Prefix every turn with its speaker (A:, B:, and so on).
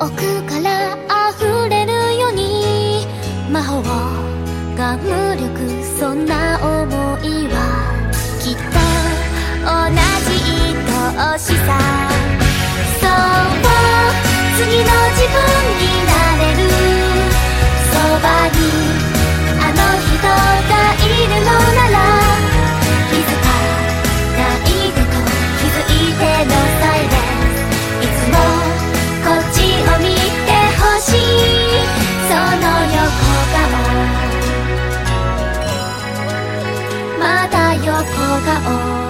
A: 奥から溢れるように。魔法が無力そんな思いは。顔